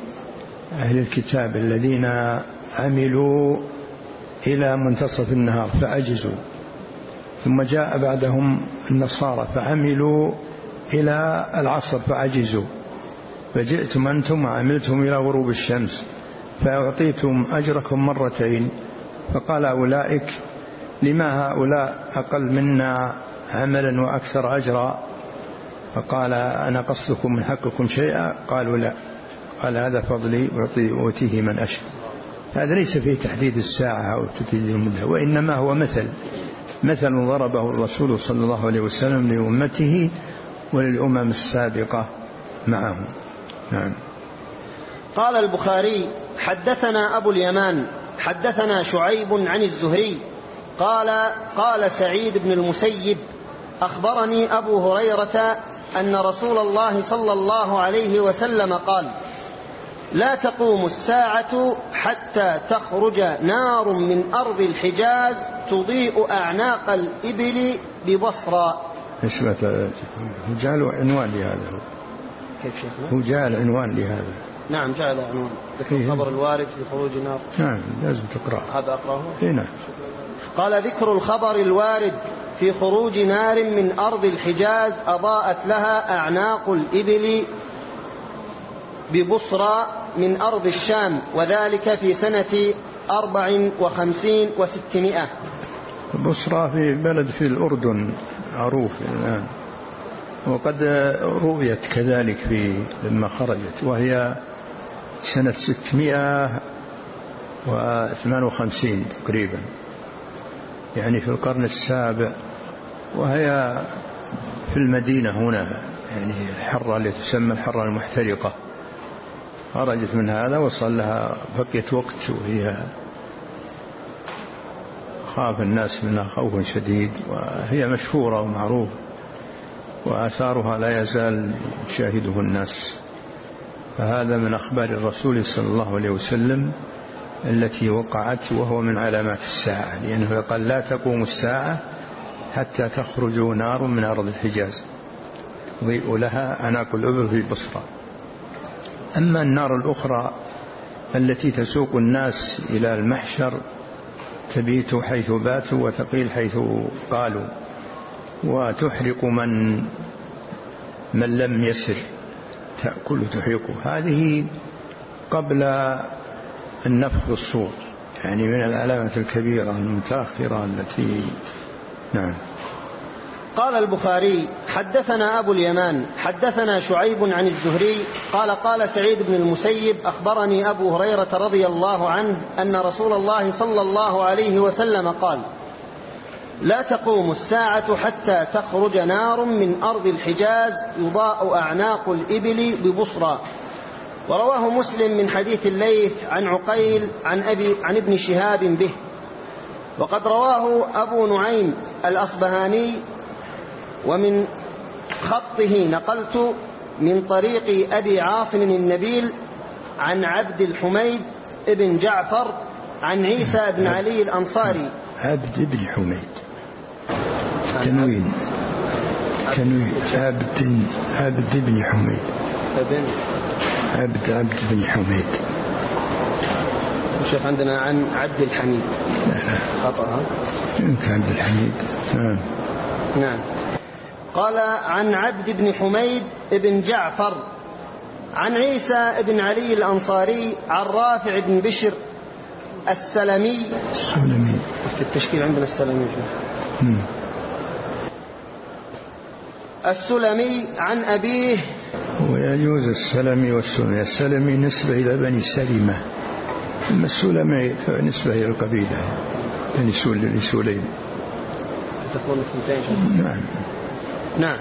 أهل الكتاب الذين عملوا إلى منتصف النهار فعجزوا ثم جاء بعدهم النصارى فعملوا إلى العصر فعجزوا فجئتم أنتم وعملتم إلى غروب الشمس فأعطيتم أجركم مرتين فقال أولئك لما هؤلاء أقل منا عملا وأكثر أجرا؟ فقال أنا قصدكم من حقكم شيئا؟ قالوا لا. قال هذا فضلي أعطيه من أشاء. هذا ليس فيه تحديد الساعة أو تحديد المدة وإنما هو مثل. مثل ضربه الرسول صلى الله عليه وسلم لأمته وللأمم السابقة معه. نعم. قال البخاري حدثنا أبو اليمان حدثنا شعيب عن الزهري قال قال سعيد بن المسيب أخبرني أبو هريرة أن رسول الله صلى الله عليه وسلم قال لا تقوم الساعة حتى تخرج نار من أرض الحجاز تضيء أعناق الإبل ببصرى نسبة هو جعل عنوان لهذا. هو كيف شيخنا؟ هو جعل عنوان لهذا. نعم جعل عنوان. ذكر الخبر الوارد في خروج نار. نعم لازم تقرأ هذا أقرأه؟ اي نعم. قال ذكر الخبر الوارد. في خروج نار من أرض الحجاز أضاءت لها أعناق الإبل ببصرى من أرض الشام وذلك في سنة أربع وخمسين وستمائة. بصرى في بلد في الأردن معروف الآن وقد رؤيت كذلك في لما خرجت وهي سنة 658 تقريبا. يعني في القرن السابع وهي في المدينة هنا يعني الحرة التي تسمى الحرة المحترقة. خرجت من هذا وصل لها بقية وقت وهي خاف الناس منها خوفا شديد وهي مشهورة ومعروفة وآثارها لا يزال يشاهده الناس. فهذا من أخبار الرسول صلى الله عليه وسلم التي وقعت وهو من علامات الساعة لأنه قال لا تقوم الساعة حتى تخرج نار من أرض الحجاز. ضيء لها أناق الأبر في بصرة. أما النار الأخرى التي تسوق الناس إلى المحشر تبيت حيث باتوا وتقيل حيث قالوا وتحرق من من لم يسر تأكل تحرقه هذه قبل النفخ الصور يعني من العلامة الكبيرة المتأخرة التي نعم. قال البخاري حدثنا أبو اليمان حدثنا شعيب عن الزهري قال قال سعيد بن المسيب أخبرني أبو هريرة رضي الله عنه أن رسول الله صلى الله عليه وسلم قال لا تقوم الساعة حتى تخرج نار من أرض الحجاز يضاء أعناق الإبل ببصرى. ورواه مسلم من حديث الليث عن عقيل عن, أبي عن ابن شهاب به. وقد رواه أبو نعيم الأصبهاني ومن خطه نقلت من طريق أبي عاصم النبيل عن عبد الحميد ابن جعفر عن عيسى بن علي الأنصاري. عبد بن حميد. تنوين. تنوين. عبد عبد بن حميد. عبد عبد بن حميد. شوف عندنا عن عبد الحميد. خطأ؟ يمكن عبد الحميد. نعم. نعم. قال عن عبد بن حميد بن جعفر عن عيسى بن علي الأنصاري عن رافع بن بشر السلمي. السلمي. في التشكيل عندنا السلمي مم. السلمي عن أبيه. ويجوز السلمي والسلمي. السلمي نسبة إلى بني سلمة. أما السلمي نسبة إلى القبيلة؟ بني سول- سليم تكون اثنتين نعم. نعم.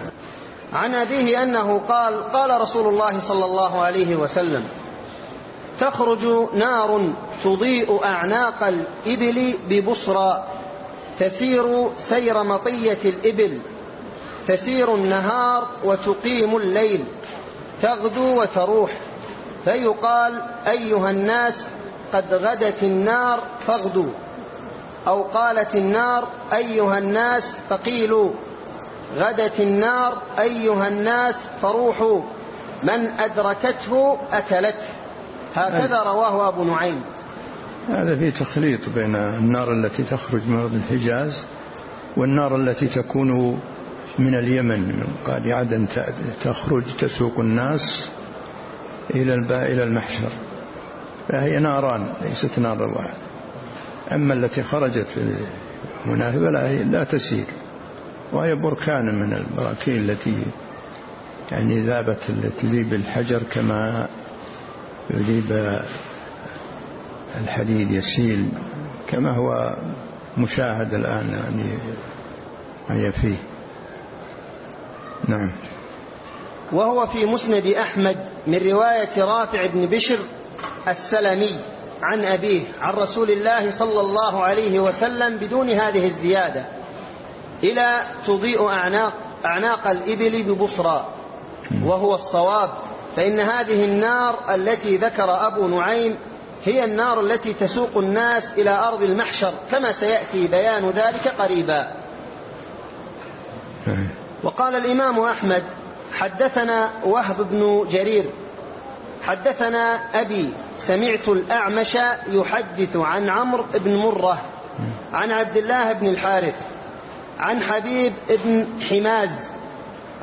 عن أبيه أنه قال قال رسول الله صلى الله عليه وسلم تخرج نار تضيء أعناق الإبل ببصرى تسير سير مطية الإبل تسير النهار وتقيم الليل تغدو وتروح. فيقال أيها الناس قد غدت النار فاغدوا أو قالت النار أيها الناس فقيلوا غدت النار أيها الناس فروحوا من أدركته أكلته. هكذا رواه أبو نعيم. هذا في تخليط بين النار التي تخرج من أرض الحجاز والنار التي تكون من اليمن من قال عدن تخرج تسوق الناس إلى المحشر. فهي ناران ليست نار واحد أما التي خرجت هنا فلا لا تسير. وهي بركان من البراكين التي يعني ذابت تذيب الحجر كما يذيب الحديد يسيل كما هو مشاهد الآن يعني هي فيه. نعم. وهو في مسند أحمد من رواية رافع بن بشر السلمي عن أبيه عن رسول الله صلى الله عليه وسلم بدون هذه الزيادة. إلى تضيء أعناق, أعناق الإبل ببصرى وهو الصواب. فإن هذه النار التي ذكر أبو نعيم هي النار التي تسوق الناس إلى أرض المحشر كما سيأتي بيان ذلك قريبا. وقال الإمام أحمد حدثنا وهب بن جرير حدثنا أبي سمعت الأعمش يحدث عن عمرو بن مرة عن عبد الله بن الحارث عن حبيب بن حماز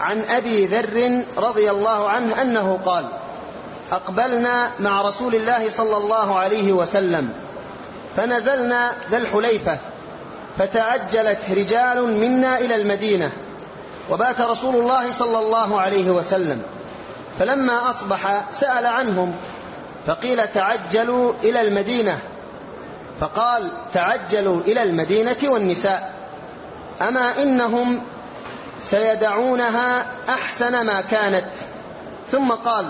عن أبي ذر رضي الله عنه أنه قال أقبلنا مع رسول الله صلى الله عليه وسلم فنزلنا ذا الحليفة فتعجلت رجال منا إلى المدينة وبات رسول الله صلى الله عليه وسلم فلما أصبح سأل عنهم فقيل تعجلوا إلى المدينة. فقال تعجلوا إلى المدينة والنساء. أما إنهم سيدعونها أحسن ما كانت. ثم قال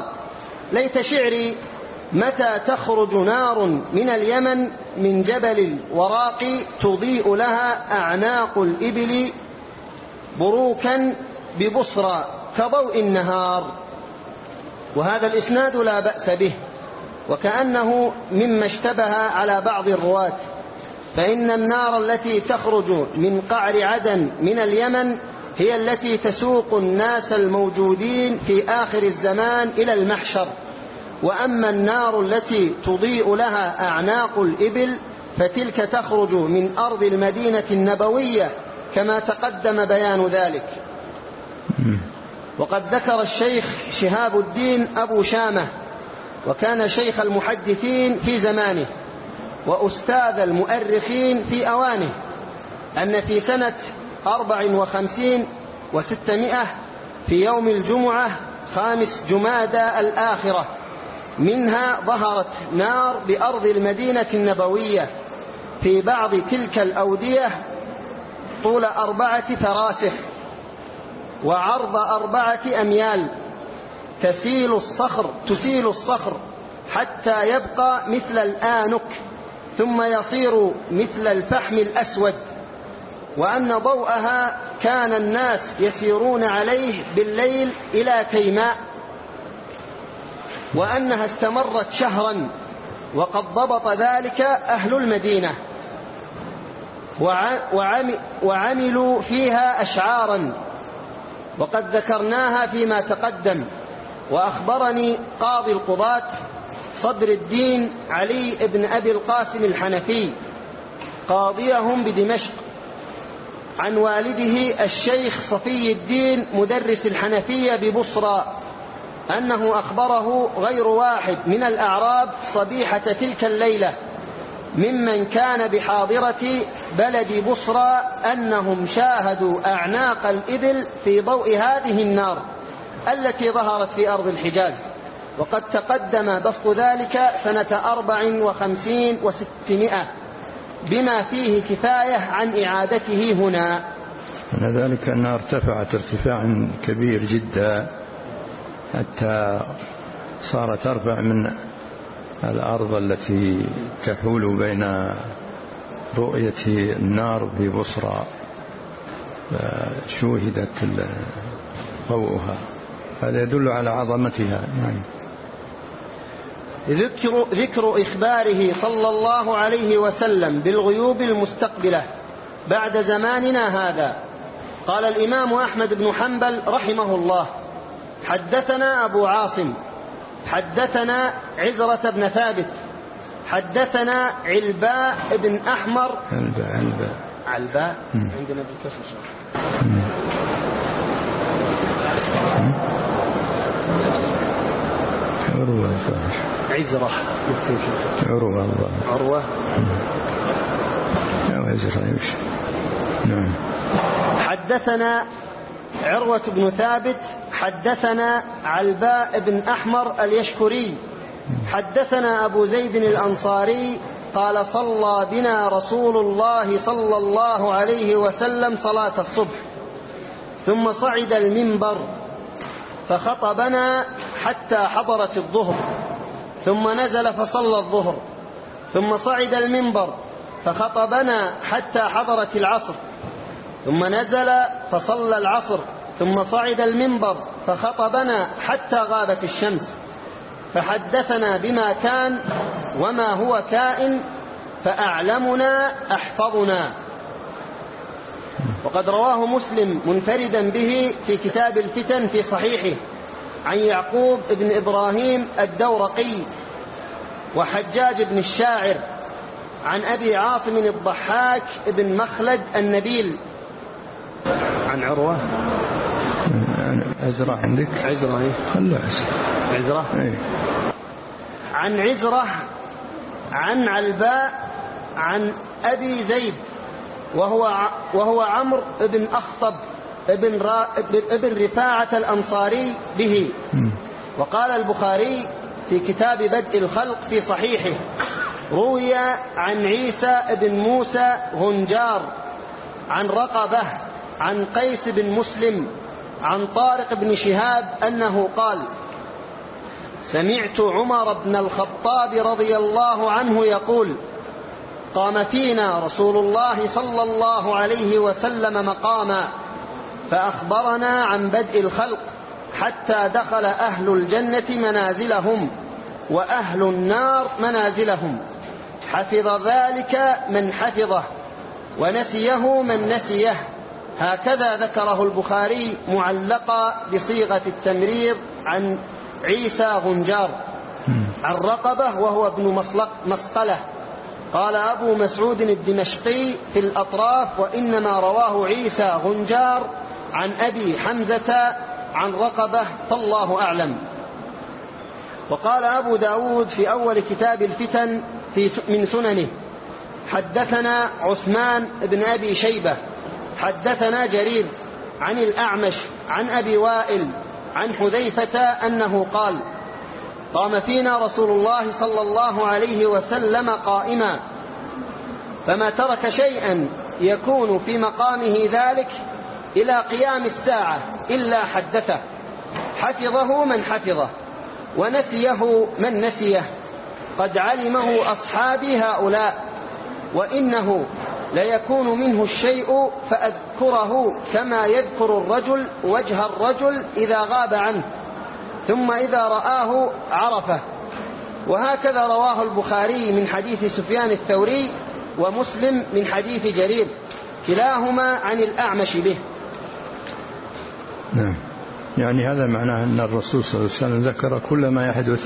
ليت شعري متى تخرج نار من اليمن من جبل الوراق تضيء لها أعناق الإبل بروكا ببصرى كضوء النهار. وهذا الإسناد لا بأس به. وكأنه مما اشتبه على بعض الرواة فإن النار التي تخرج من قعر عدن من اليمن هي التي تسوق الناس الموجودين في آخر الزمان إلى المحشر. وأما النار التي تضيء لها أعناق الإبل فتلك تخرج من أرض المدينة النبوية كما تقدم بيان ذلك. وقد ذكر الشيخ شهاب الدين أبو شامة وكان شيخ المحدثين في زمانه وأستاذ المؤرخين في أوانه أن في سنة أربع وخمسين وستمائة في يوم الجمعة خامس جمادى الآخرة منها ظهرت نار بأرض المدينة النبوية في بعض تلك الأودية طول أربعة فراسخ وعرض أربعة أميال. تسيل الصخر تسيل الصخر حتى يبقى مثل الآنك ثم يصير مثل الفحم الأسود. وأن ضوءها كان الناس يسيرون عليه بالليل إلى تيماء وأنها استمرت شهرا وقد ضبط ذلك أهل المدينة. وعملوا فيها أشعارا. وقد ذكرناها فيما تقدم. وأخبرني قاضي القضاة صدر الدين علي بن أبي القاسم الحنفي قاضيهم بدمشق عن والده الشيخ صفي الدين مدرس الحنفية ببصرى أنه أخبره غير واحد من الأعراب صبيحة تلك الليلة ممن كان بحاضرة بلد بصرى أنهم شاهدوا أعناق الإبل في ضوء هذه النار. التي ظهرت في أرض الحجاز. وقد تقدم بسط ذلك سنة أربع وخمسين وستمائة بما فيه كفاية عن إعادته هنا. أن ذلك أنها ارتفعت ارتفاع كبير جدا حتى صارت أرفع من الأرض التي تحول بين رؤية النار ببصرى شوهدت ضوءها. هذا يدل على عظمتها. نعم. ذكر, ذكر إخباره صلى الله عليه وسلم بالغيوب المستقبلة بعد زماننا هذا. قال الإمام أحمد بن حنبل رحمه الله حدثنا أبو عاصم حدثنا عزرة بن ثابت حدثنا علباء بن أحمر. علباء علباء. علباء؟ عندنا بالكسر عروة عزرة. عروة الظاهر عروة. أو عزرة يمشي نعم. حدثنا عروة بن ثابت حدثنا علباء بن أحمر اليشكري. حدثنا أبو زيد الأنصاري قال صلى بنا رسول الله صلى الله عليه وسلم صلاة الصبح. ثم صعد المنبر. فخطبنا حتى حضرت الظهر ثم نزل فصلى الظهر ثم صعد المنبر فخطبنا حتى حضرت العصر ثم نزل فصلى العصر ثم صعد المنبر فخطبنا حتى غابت الشمس فحدثنا بما كان وما هو كائن فأعلمنا أحفظنا. وقد رواه مسلم منفردا به في كتاب الفتن في صحيحه عن يعقوب بن إبراهيم الدورقي وحجاج بن الشاعر عن أبي عاصم الضحاك بن مخلد النبيل. عن عروة. عزرة عندك؟ عزرة إيه. خلوا عزرة عزرة؟ إيه. عن عزرة عن علباء عن أبي زيد. وهو وهو عمرو بن أخطب ابن, را ابن رفاعة الأنصاري به. وقال البخاري في كتاب بدء الخلق في صحيحه روي عن عيسى بن موسى غنجار عن رقبة عن قيس بن مسلم عن طارق بن شهاب أنه قال سمعت عمر بن الخطاب رضي الله عنه يقول قام فينا رسول الله صلى الله عليه وسلم مقاما فأخبرنا عن بدء الخلق حتى دخل أهل الجنة منازلهم وأهل النار منازلهم. حفظ ذلك من حفظه ونسيه من نسيه. هكذا ذكره البخاري معلقا بصيغة التمريض عن عيسى غنجار. عن رقبة وهو ابن مصقلة قال أبو مسعود الدمشقي في الأطراف وإنما رواه عيسى غنجار عن أبي حمزة عن رقبة فالله أعلم. وقال أبو داود في أول كتاب الفتن في من سننه حدثنا عثمان بن أبي شيبة حدثنا جرير عن الأعمش عن أبي وائل عن حذيفة أنه قال قام فينا رسول الله صلى الله عليه وسلم قائما. فما ترك شيئا يكون في مقامه ذلك إلى قيام الساعة إلا حدثه. حفظه من حفظه ونسيه من نسيه. قد علمه أصحابي هؤلاء وإنه ليكون منه الشيء فأذكره كما يذكر الرجل وجه الرجل إذا غاب عنه. ثم إذا رآه عرفه. وهكذا رواه البخاري من حديث سفيان الثوري ومسلم من حديث جرير كلاهما عن الأعمش به. نعم. يعني هذا معناه أن الرسول صلى الله عليه وسلم ذكر كل ما يحدث.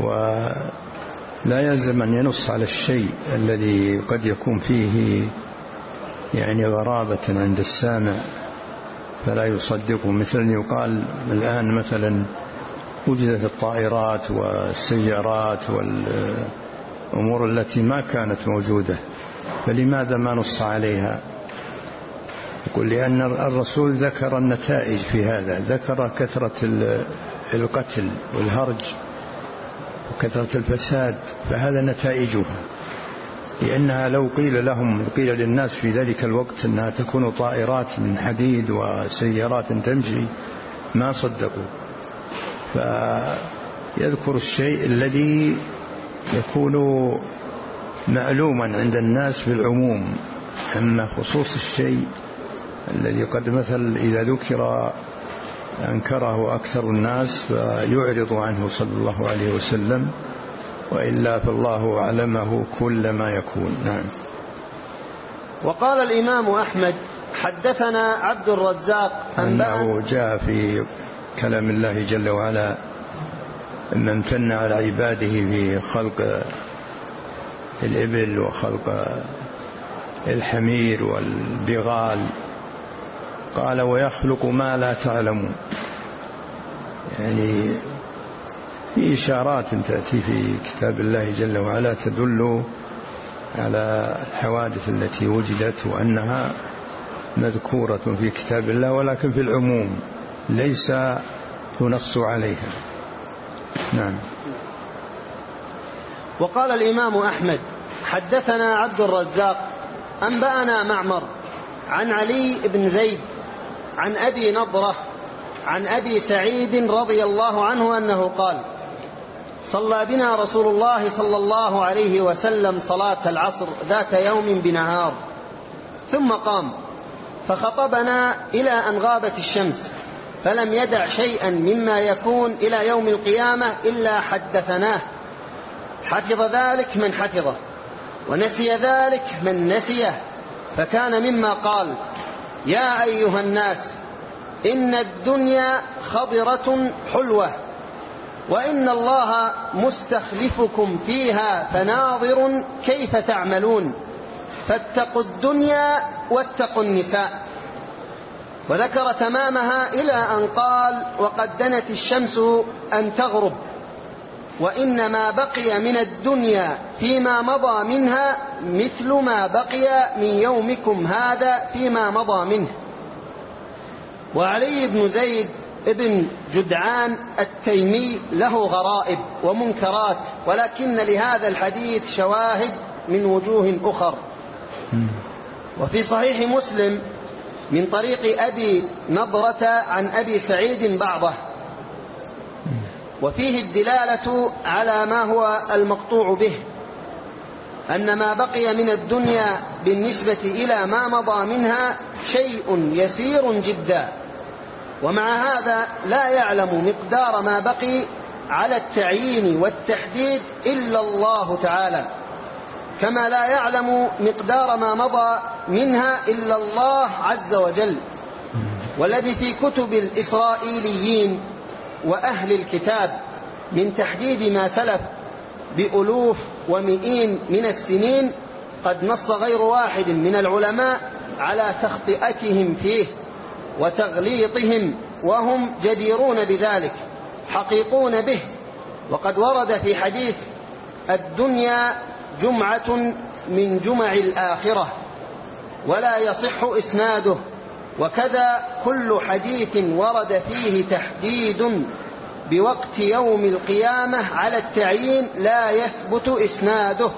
ولا يلزم أن ينص على الشيء الذي قد يكون فيه يعني غرابة عند السامع. فلا يصدقه مثل أن يقال الآن مثلا وجدت الطائرات والسيارات والأمور التي ما كانت موجودة فلماذا ما نص عليها؟ يقول لأن الرسول ذكر النتائج في هذا ذكر كثرة القتل والهرج وكثرة الفساد فهذا نتائجها. لأنها لو قيل لهم قيل للناس في ذلك الوقت أنها تكون طائرات من حديد وسيارات تمشي ما صدقوا. فيذكر الشيء الذي يكون معلوما عند الناس بالعموم. أما خصوص الشيء الذي قد مثل إذا ذكر أنكره أكثر الناس فيعرض عنه صلى الله عليه وسلم. وإلا فالله علمه كل ما يكون. نعم. وقال الإمام أحمد حدثنا عبد الرزاق أنه جاء في كلام الله جل وعلا أن امتن على عباده في خلق الإبل وخلق الحمير والبغال. قال ويخلق ما لا تعلمون. يعني في إشارات تأتي في كتاب الله جل وعلا تدل على الحوادث التي وجدت وأنها مذكورة في كتاب الله ولكن في العموم ليس ينص عليها. نعم. وقال الإمام أحمد حدثنا عبد الرزاق أنبأنا معمر عن علي بن زيد عن أبي نضرة عن أبي سعيد رضي الله عنه أنه قال صلى بنا رسول الله صلى الله عليه وسلم صلاة العصر ذات يوم بنهار. ثم قام فخطبنا إلى أن غابت الشمس فلم يدع شيئا مما يكون إلى يوم القيامة إلا حدثناه. حفظ ذلك من حفظه ونسي ذلك من نسيه. فكان مما قال يا أيها الناس إن الدنيا خضرة حلوة. وإن الله مستخلفكم فيها فناظر كيف تعملون. فاتقوا الدنيا واتقوا النساء. وذكر تمامها إلى أن قال وقد دنت الشمس أن تغرب وإنما بقي من الدنيا فيما مضى منها مثل ما بقي من يومكم هذا فيما مضى منه. وعلي بن زيد ابن جدعان التيمي له غرائب ومنكرات ولكن لهذا الحديث شواهد من وجوه أخر. وفي صحيح مسلم من طريق أبي نضرة عن أبي سعيد بعضه. وفيه الدلالة على ما هو المقطوع به أن ما بقي من الدنيا بالنسبة إلى ما مضى منها شيء يسير جدا. ومع هذا لا يعلم مقدار ما بقي على التعيين والتحديد إلا الله تعالى. كما لا يعلم مقدار ما مضى منها إلا الله عز وجل. والذي في كتب الإسرائيليين وأهل الكتاب من تحديد ما سلف بألوف ومئين من السنين قد نص غير واحد من العلماء على تخطئتهم فيه. وتغليطهم وهم جديرون بذلك حقيقون به. وقد ورد في حديث الدنيا جمعة من جمع الآخرة ولا يصح إسناده. وكذا كل حديث ورد فيه تحديد بوقت يوم القيامة على التعيين لا يثبت إسناده.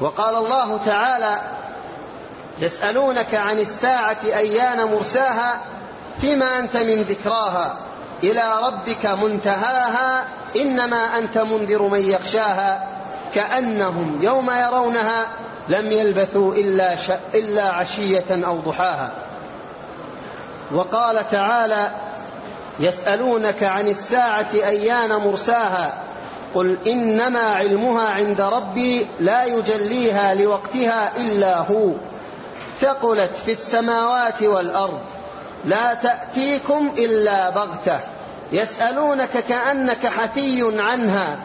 وقال الله تعالى يسألونك عن الساعة أيان مرساها فيما أنت من ذكراها؟ إلى ربك منتهاها إنما أنت منذر من يخشاها كأنهم يوم يرونها لم يلبثوا إلا, ش... إلا عشية أو ضحاها. وقال تعالى يسألونك عن الساعة أيان مرساها قل إنما علمها عند ربي لا يجليها لوقتها إلا هو. ثقلت في السماوات والأرض. لا تأتيكم إلا بغتة. يسألونك كأنك حفي عنها.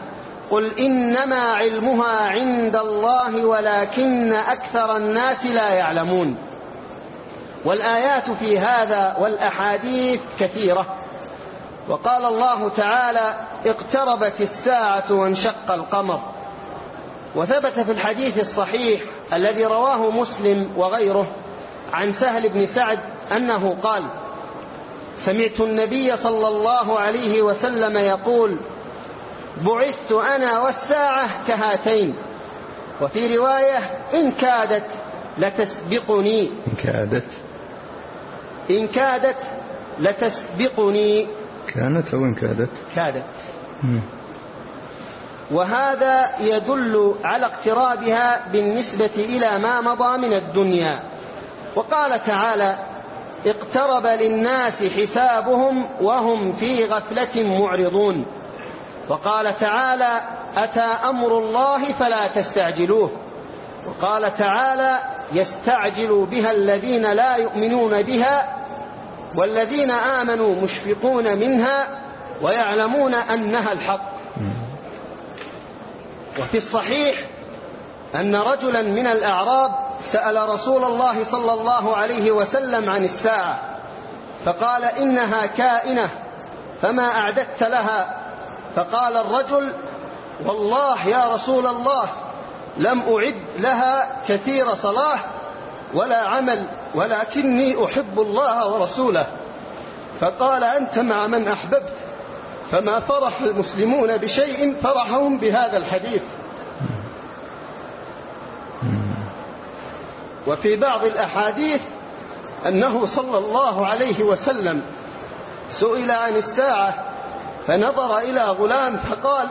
قل إنما علمها عند الله ولكن أكثر الناس لا يعلمون. والآيات في هذا والأحاديث كثيرة. وقال الله تعالى اقتربت الساعة وانشق القمر. وثبت في الحديث الصحيح الذي رواه مسلم وغيره عن سهل بن سعد أنه قال سمعت النبي صلى الله عليه وسلم يقول بعثت أنا والساعة كهاتين وفي رواية إن كادت لتسبقني إن كادت. إن كادت لتسبقني كانت أو إن كادت؟ كادت. وهذا يدل على اقترابها بالنسبة إلى ما مضى من الدنيا. وقال تعالى اقترب للناس حسابهم وهم في غفلة معرضون. وقال تعالى أتى أمر الله فلا تستعجلوه. وقال تعالى يستعجل بها الذين لا يؤمنون بها والذين آمنوا مشفقون منها ويعلمون أنها الحق. وفي الصحيح أن رجلا من الأعراب سأل رسول الله صلى الله عليه وسلم عن الساعة فقال إنها كائنة فما أعددت لها؟ فقال الرجل والله يا رسول الله لم أعد لها كثير صلاة ولا عمل ولكني أحب الله ورسوله. فقال أنت مع من أحببت؟ فما فرح المسلمون بشيء فرحهم بهذا الحديث. وفي بعض الأحاديث أنه صلى الله عليه وسلم سئل عن الساعة فنظر إلى غلام فقال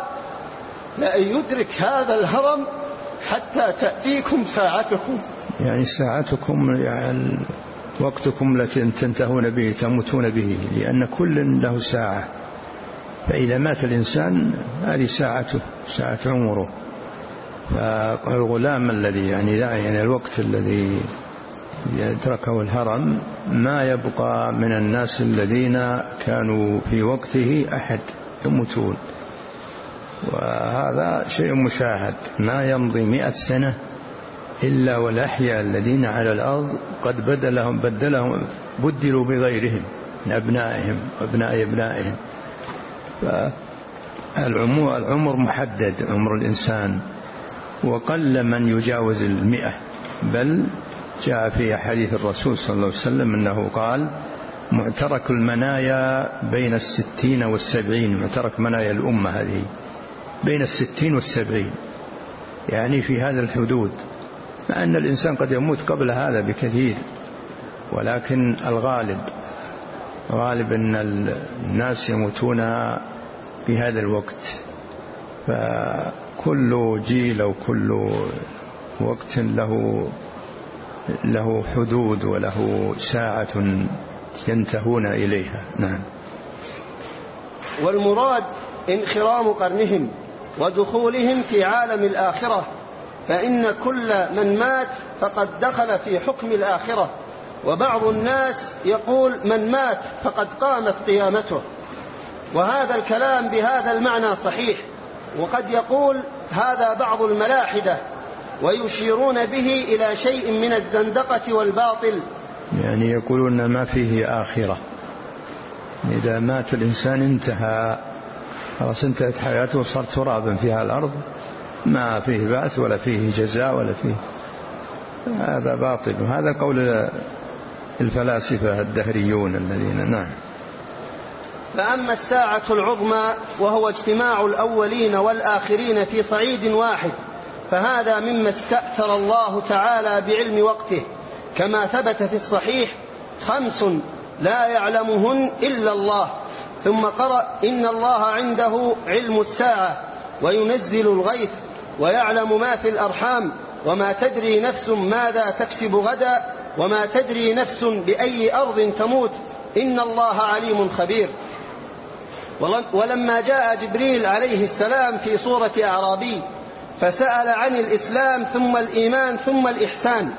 لأن يدرك هذا الهرم حتى تأتيكم ساعتكم. يعني ساعتكم يعني وقتكم التي تنتهون به تموتون به لأن كل له ساعة. فإذا مات الإنسان هذه ساعته ساعة عمره. فالغلام الذي يعني يعني الوقت الذي يتركه الهرم ما يبقى من الناس الذين كانوا في وقته أحد يموتون. وهذا شيء مشاهد. ما يمضي مئة سنة إلا والأحياء الذين على الأرض قد بدلهم بدلهم بدلوا بغيرهم من أبنائهم وأبناء أبنائهم. العمر محدد عمر الإنسان. وقل من يجاوز المئة. بل جاء في حديث الرسول صلى الله عليه وسلم أنه قال معترك المنايا بين الستين والسبعين. معترك منايا الأمة هذه. بين الستين والسبعين. يعني في هذا الحدود. مع أن الإنسان قد يموت قبل هذا بكثير. ولكن الغالب غالب أن الناس يموتون في هذا الوقت. فكل جيل أو كل وقت له له حدود وله ساعة ينتهون إليها. نعم. والمراد انخرام قرنهم ودخولهم في عالم الآخرة فإن كل من مات فقد دخل في حكم الآخرة وبعض الناس يقول من مات فقد قامت قيامته. وهذا الكلام بهذا المعنى صحيح وقد يقول هذا بعض الملاحدة ويشيرون به إلى شيء من الزندقة والباطل. يعني يقولون ما فيه آخرة. إذا مات الإنسان انتهى. خلاص انتهت حياته وصار ترابا فيها الأرض. ما فيه بعث ولا فيه جزاء ولا فيه. هذا باطل. وهذا قول الفلاسفة الدهريون الذين نعم. فأما الساعة العظمى وهو اجتماع الأولين والآخرين في صعيد واحد فهذا مما استأثر الله تعالى بعلم وقته. كما ثبت في الصحيح خمس لا يعلمهن إلا الله ثم قرأ إن الله عنده علم الساعة وينزل الغيث ويعلم ما في الأرحام وما تدري نفس ماذا تكسب غدا وما تدري نفس بأي أرض تموت. إن الله عليم خبير. ولما جاء جبريل عليه السلام في صورة أعرابي فسأل عن الإسلام ثم الإيمان ثم الإحسان.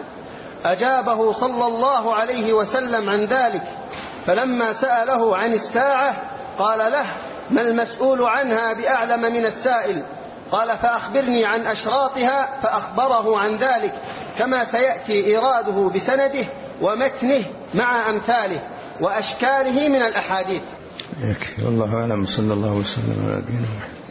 أجابه صلى الله عليه وسلم عن ذلك فلما سأله عن الساعة قال له ما المسؤول عنها بأعلم من السائل؟ قال فأخبرني عن أشراطها فأخبره عن ذلك كما سيأتي إيراده بسنده ومتنه مع أمثاله وأشكاله من الأحاديث. والله أعلم. صلى الله وسلم على نبينا محمد.